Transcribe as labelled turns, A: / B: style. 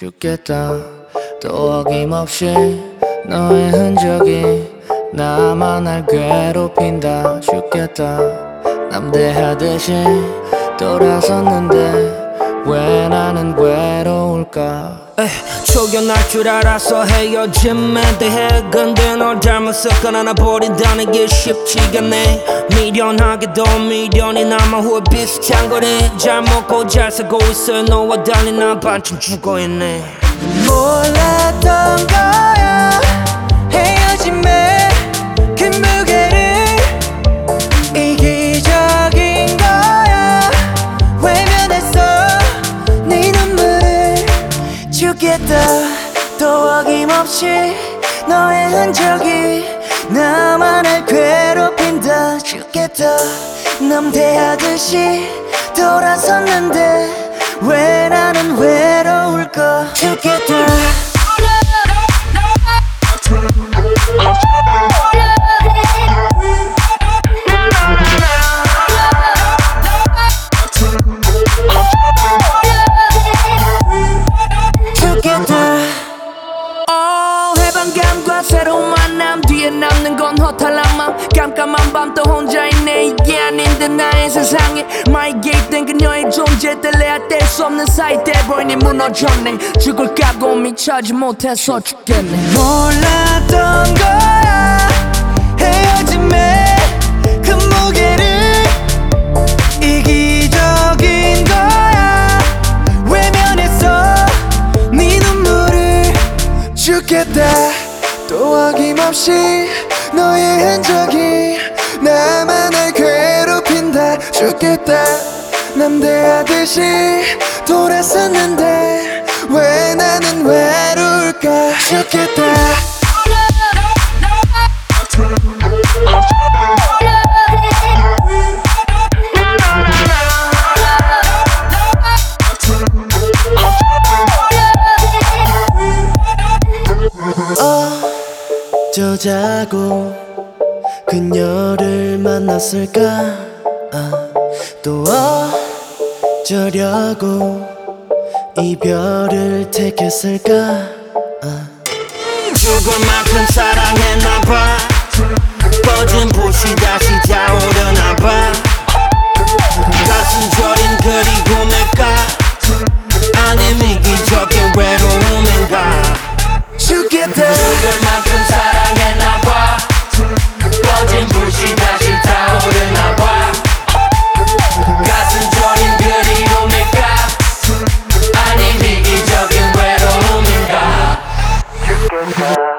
A: 죽겠다. 또 어김없이 너의 흔적이 나만 날 괴롭힌다. 죽겠다. 남대하듯이 돌아섰는데 왜 나는 외로울까?
B: 초견할 줄 알아서 헤어짐에 대해 근데 널 잘못 섞어나 나 버린다는 게 쉽지가 않네. 미련하게도 미련이 남아 후회 비슷한 거네. 잘 먹고 잘 살고 있어. 너와 달리 난 반쯤 죽어있네.
C: 몰랐던 거야 죽겠다. 또 어김없이 너의 흔적이 나만을 괴롭힌다. 죽겠다. 남대하듯이 돌아섰는데 왜 나는 외로울까? 죽겠다
B: 새로운 만남 뒤에 남는 건 허탈함만 깜깜한 밤 또 혼자 있네. 이게 아닌 듯 나의 세상에. 많이 개입된 그녀의 존재 뗄래야 뗄 수 없는 사이 돼버리니 무너졌네. 죽을 각오 미처 하지 못해서 죽겠네.
C: 몰랐던 거야. 헤어짐의 그 무게를 이기적인 거야. 외면했어 네 눈물을 죽겠다 또 어김없이 너의 흔적이 나만 날 괴롭힌다. 죽겠다. 남대하듯이 돌아섰는데 왜 나는 외로울까? 죽겠다 어쩌자고 그녀를 만났을까? 아, 또 어쩌려고 이별을 택했을까? 아.
B: 죽을 만큼 사랑했나봐. 꺼진 불씨 다시 타오 Yeah.